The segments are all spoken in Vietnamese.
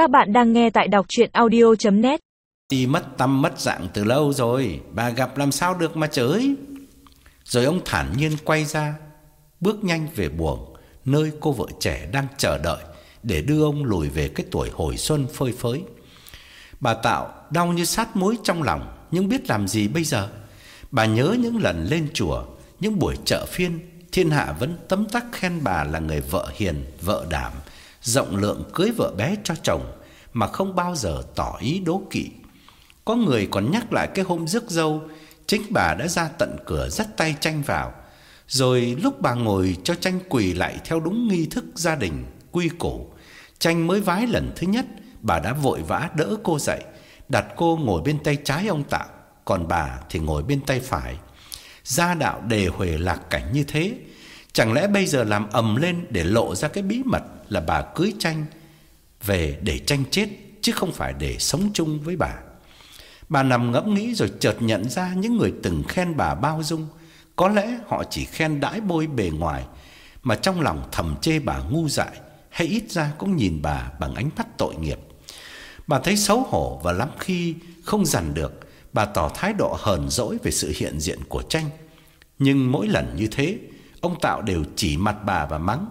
Các bạn đang nghe tại đọc chuyện audio.net Đi mất tâm mất dạng từ lâu rồi, Bà gặp làm sao được mà chới Rồi ông thản nhiên quay ra, Bước nhanh về buồng, Nơi cô vợ trẻ đang chờ đợi, Để đưa ông lùi về cái tuổi hồi xuân phơi phới. Bà Tạo đau như sát muối trong lòng, Nhưng biết làm gì bây giờ? Bà nhớ những lần lên chùa, Những buổi chợ phiên, Thiên hạ vẫn tấm tắc khen bà là người vợ hiền, Vợ đảm Rộng lượng cưới vợ bé cho chồng Mà không bao giờ tỏ ý đố kỵ. Có người còn nhắc lại cái hôm rước dâu, Chính bà đã ra tận cửa dắt tay tranh vào. Rồi lúc bà ngồi cho tranh quỳ lại Theo đúng nghi thức gia đình, Quy củ, Tranh mới vái lần thứ nhất, Bà đã vội vã đỡ cô dậy, Đặt cô ngồi bên tay trái ông Tạo Còn bà thì ngồi bên tay phải. Gia đạo đề huề lạc cảnh như thế Chẳng lẽ bây giờ làm ầm lên Để lộ ra cái bí mật Là bà cưới tranh Về để tranh chết, Chứ không phải để sống chung với bà? Bà nằm ngẫm nghĩ rồi chợt nhận ra Những người từng khen bà bao dung. Có lẽ họ chỉ khen đãi bôi bề ngoài, Mà trong lòng thầm chê bà ngu dại, Hay ít ra cũng nhìn bà bằng ánh mắt tội nghiệp. Bà thấy xấu hổ và lắm khi không dằn được, Bà tỏ thái độ hờn dỗi về sự hiện diện của tranh. Nhưng mỗi lần như thế Ông Tạo đều chỉ mặt bà và mắng.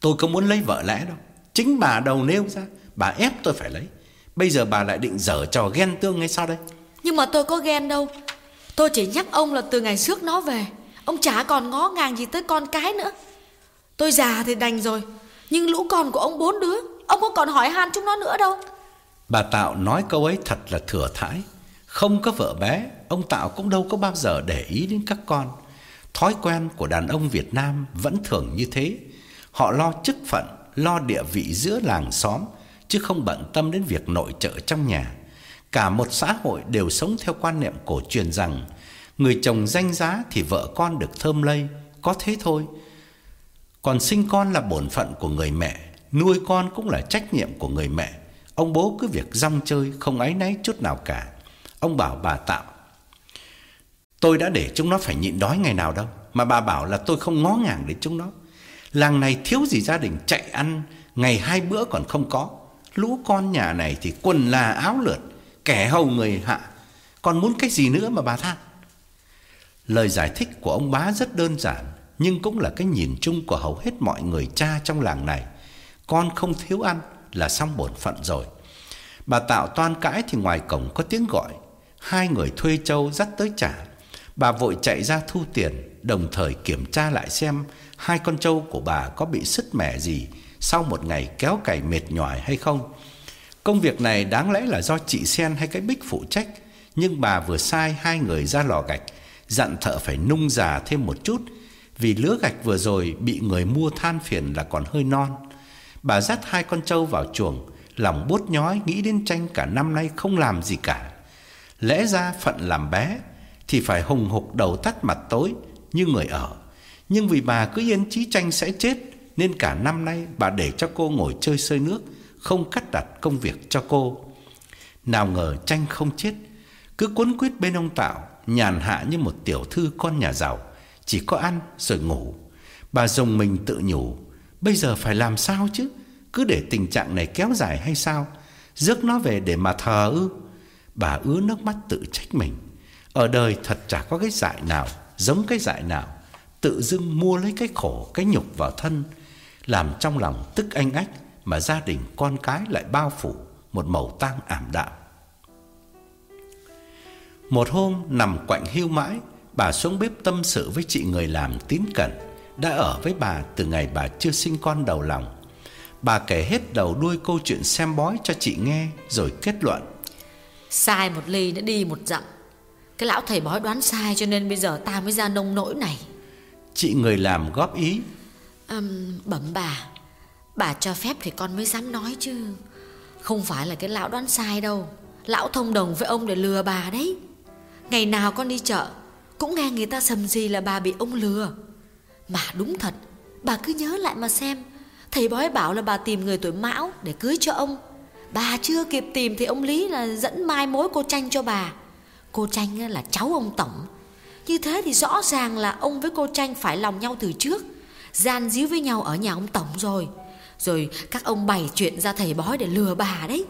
Tôi không muốn lấy vợ lẽ đâu Chính bà đầu nêu ra Bà ép tôi phải lấy. Bây giờ bà lại định dở trò ghen tương hay sao đây? Nhưng mà tôi có ghen đâu. Tôi chỉ nhắc ông là từ ngày trước nó về. Ông chả còn ngó ngàng gì tới con cái nữa. Tôi già thì đành rồi Nhưng lũ con của ông bốn đứa Ông có còn hỏi han chúng nó nữa đâu. Bà Tạo nói câu ấy thật là thừa thãi. Không có vợ bé Ông Tạo cũng đâu có bao giờ để ý đến các con Thói quen của đàn ông Việt Nam Vẫn thường như thế. Họ lo chức phận, Lo địa vị giữa làng xóm, Chứ không bận tâm đến việc nội trợ trong nhà. Cả một xã hội đều sống theo quan niệm cổ truyền rằng, Người chồng danh giá thì vợ con được thơm lây, Có thế thôi. Còn sinh con là bổn phận của người mẹ, Nuôi con cũng là trách nhiệm của người mẹ. Ông bố cứ việc rong chơi, Không áy náy chút nào cả. Ông bảo bà Tạo Tôi đã để chúng nó phải nhịn đói ngày nào đâu. Mà bà bảo là tôi không ngó ngàng đến chúng nó. Làng này thiếu gì gia đình chạy ăn, Ngày hai bữa còn không có. Lũ con nhà này thì quần là áo lượt, Kẻ hầu người hạ. Còn muốn cái gì nữa mà bà than? Lời giải thích của ông bá rất đơn giản, Nhưng cũng là cái nhìn chung của hầu hết mọi người cha trong làng này. Con không thiếu ăn là xong bổn phận rồi. Bà Tạo toan cãi thì ngoài cổng có tiếng gọi. Hai người thuê châu dắt tới trả. Bà vội chạy ra thu tiền, Đồng thời kiểm tra lại xem Hai con trâu của bà có bị sứt mẻ gì Sau một ngày kéo cày mệt nhòi hay không. Công việc này đáng lẽ là do chị Sen hay cái Bích phụ trách, Nhưng bà vừa sai hai người ra lò gạch, Dặn thợ phải nung già thêm một chút, Vì lứa gạch vừa rồi bị người mua than phiền là còn hơi non. Bà dắt hai con trâu vào chuồng, Lòng bút nhói nghĩ đến tranh cả năm nay không làm gì cả. Lẽ ra phận làm bé thì phải hùng hục đầu tắt mặt tối Như người ở. Nhưng vì bà cứ yên chí tranh sẽ chết, Nên cả năm nay bà để cho cô ngồi chơi sơi nước, Không cắt đặt công việc cho cô. Nào ngờ tranh không chết, Cứ cuốn quýt bên ông Tạo, Nhàn hạ như một tiểu thư con nhà giàu, Chỉ có ăn rồi ngủ. Bà dùng mình tự nhủ, Bây giờ phải làm sao chứ? Cứ để tình trạng này kéo dài hay sao? Rước nó về để mà thờ ư? Bà ứa nước mắt tự trách mình. Ở đời thật chả có cái dại nào Giống cái dại nào. Tự dưng mua lấy cái khổ, Cái nhục vào thân, Làm trong lòng tức anh ách Mà gia đình con cái lại bao phủ Một màu tang ảm đạm. Một hôm nằm quạnh hưu mãi, Bà xuống bếp tâm sự với chị người làm tín cẩn, Đã ở với bà từ ngày bà chưa sinh con đầu lòng. Bà kể hết đầu đuôi câu chuyện xem bói cho chị nghe Rồi kết luận. Sai một ly nữa đi một dặm cái lão thầy bói đoán sai cho nên bây giờ ta mới ra nông nỗi này. Chị người làm góp ý. Um, Bẩm bà. Bà cho phép thì con mới dám nói chứ. Không phải là cái lão đoán sai đâu. Lão thông đồng với ông để lừa bà đấy. Ngày nào con đi chợ Cũng nghe người ta sầm gì là bà bị ông lừa. Mà đúng thật Bà cứ nhớ lại mà xem. Thầy bói bảo là bà tìm người tuổi mão Để cưới cho ông. Bà chưa kịp tìm thì ông Lý là dẫn mai mối cô Tranh cho bà Cô Tranh là cháu ông Tổng. Như thế thì rõ ràng là ông với cô Tranh phải lòng nhau từ trước Gian díu với nhau ở nhà ông Tổng rồi. Rồi các ông bày chuyện ra thầy bói để lừa bà đấy.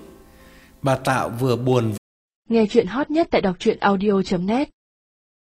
Bà Tạo vừa buồn Nghe chuyện hot nhất tại đọc truyện audio.net